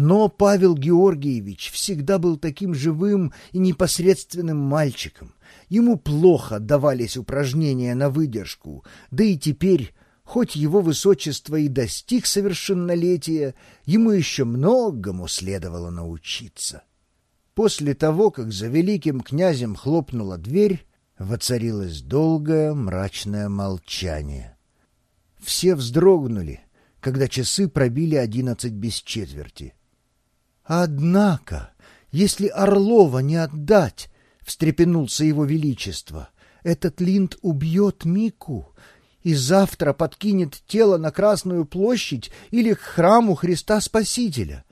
Но Павел Георгиевич всегда был таким живым и непосредственным мальчиком. Ему плохо давались упражнения на выдержку, да и теперь, хоть его высочество и достиг совершеннолетия, ему еще многому следовало научиться. После того, как за великим князем хлопнула дверь, воцарилось долгое мрачное молчание. Все вздрогнули, когда часы пробили одиннадцать без четверти. «Однако, если Орлова не отдать, — встрепенулся его величество, — этот Линд убьет Мику и завтра подкинет тело на Красную площадь или к храму Христа Спасителя.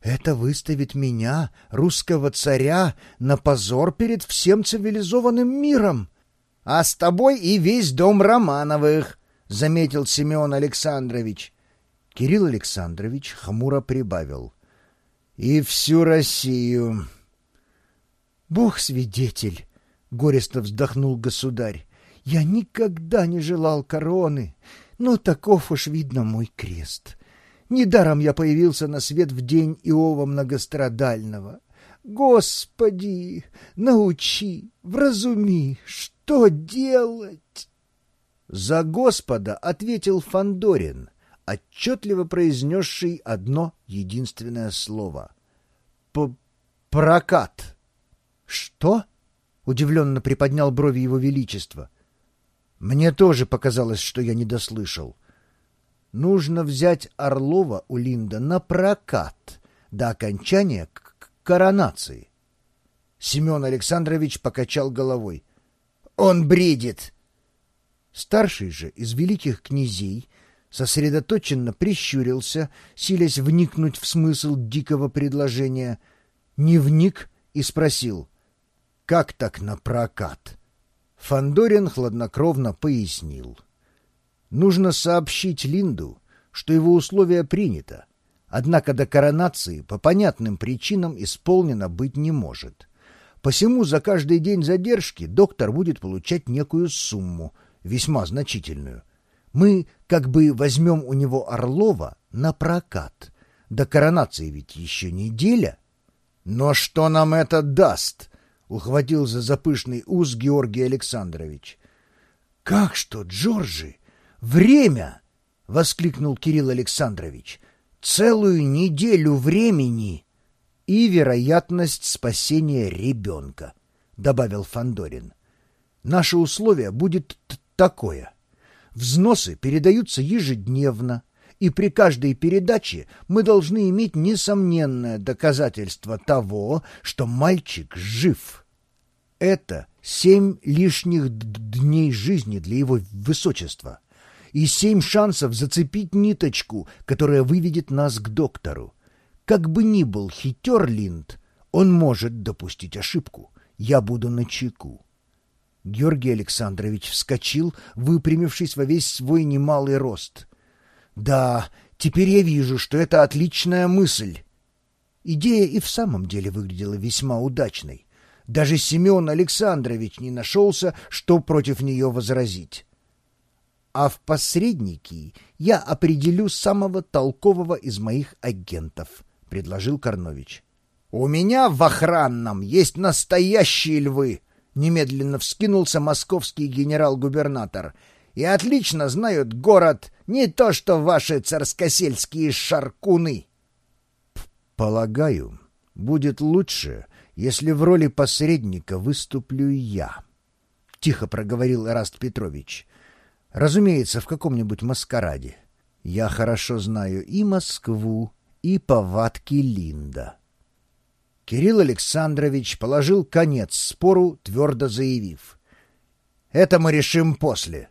Это выставит меня, русского царя, на позор перед всем цивилизованным миром. — А с тобой и весь дом Романовых, — заметил Семен Александрович. Кирилл Александрович хмуро прибавил — и всю Россию. Бог свидетель, горестно вздохнул государь. Я никогда не желал короны, но таков уж видно мой крест. Недаром я появился на свет в день Иова многострадального. Господи, научи, вразуми, что делать? За Господа ответил Фандорин, отчетливо произнесший одно единственное слово. П «Прокат». «Что?» — удивленно приподнял брови его величества. «Мне тоже показалось, что я не дослышал. Нужно взять Орлова у Линда на прокат до окончания коронации». Семен Александрович покачал головой. «Он бредит!» Старший же из великих князей сосредоточенно прищурился, силясь вникнуть в смысл дикого предложения, не вник и спросил, «Как так на прокат?» Фандорин хладнокровно пояснил. «Нужно сообщить Линду, что его условие принято, однако до коронации по понятным причинам исполнено быть не может. Посему за каждый день задержки доктор будет получать некую сумму, весьма значительную — мы как бы возьмем у него Орлова на прокат. До коронации ведь еще неделя. Но что нам это даст? Ухватил за запышный ус Георгий Александрович. Как что, Джорджи? Время! Воскликнул Кирилл Александрович. Целую неделю времени и вероятность спасения ребенка, добавил Фандорин. Наше условие будет такое — Взносы передаются ежедневно, и при каждой передаче мы должны иметь несомненное доказательство того, что мальчик жив. Это семь лишних дней жизни для его высочества и семь шансов зацепить ниточку, которая выведет нас к доктору. Как бы ни был хитер Линд, он может допустить ошибку. Я буду на чеку. Георгий Александрович вскочил, выпрямившись во весь свой немалый рост. «Да, теперь я вижу, что это отличная мысль». Идея и в самом деле выглядела весьма удачной. Даже Семен Александрович не нашелся, что против нее возразить. «А в посредники я определю самого толкового из моих агентов», — предложил Корнович. «У меня в охранном есть настоящие львы», Немедленно вскинулся московский генерал-губернатор. «И отлично знают город, не то что ваши царскосельские шаркуны!» «Полагаю, будет лучше, если в роли посредника выступлю я», — тихо проговорил Эраст Петрович. «Разумеется, в каком-нибудь маскараде. Я хорошо знаю и Москву, и повадки Линда». Кирилл Александрович положил конец спору, твердо заявив. «Это мы решим после.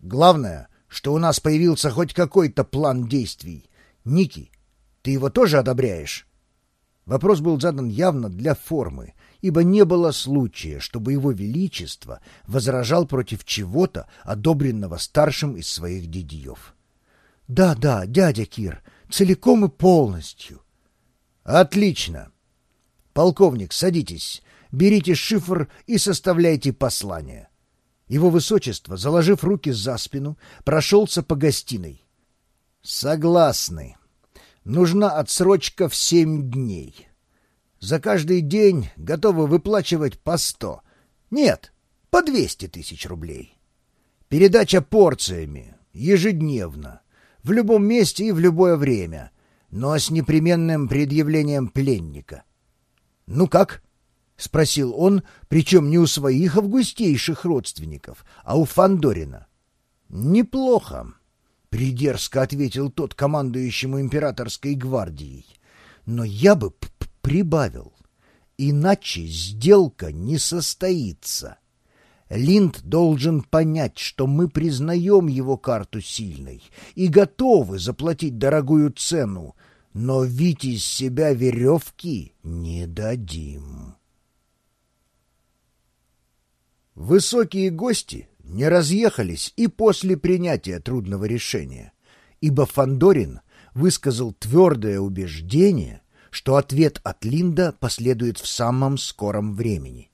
Главное, что у нас появился хоть какой-то план действий. Ники, ты его тоже одобряешь?» Вопрос был задан явно для формы, ибо не было случая, чтобы его величество возражал против чего-то, одобренного старшим из своих дядьев. «Да, да, дядя Кир, целиком и полностью». «Отлично!» «Полковник, садитесь, берите шифр и составляйте послание». Его высочество, заложив руки за спину, прошелся по гостиной. «Согласны. нужна отсрочка в семь дней. За каждый день готовы выплачивать по сто. Нет, по двести тысяч рублей. Передача порциями, ежедневно, в любом месте и в любое время, но с непременным предъявлением пленника. «Ну как?» — спросил он, причем не у своих августейших родственников, а у Фандорина. «Неплохо», — придерзко ответил тот командующему императорской гвардией. «Но я бы прибавил, иначе сделка не состоится». Линд должен понять, что мы признаем его карту сильной и готовы заплатить дорогую цену, но вить из себя веревки не дадим. Высокие гости не разъехались и после принятия трудного решения, ибо Фандорин высказал твердое убеждение, что ответ от Линда последует в самом скором времени.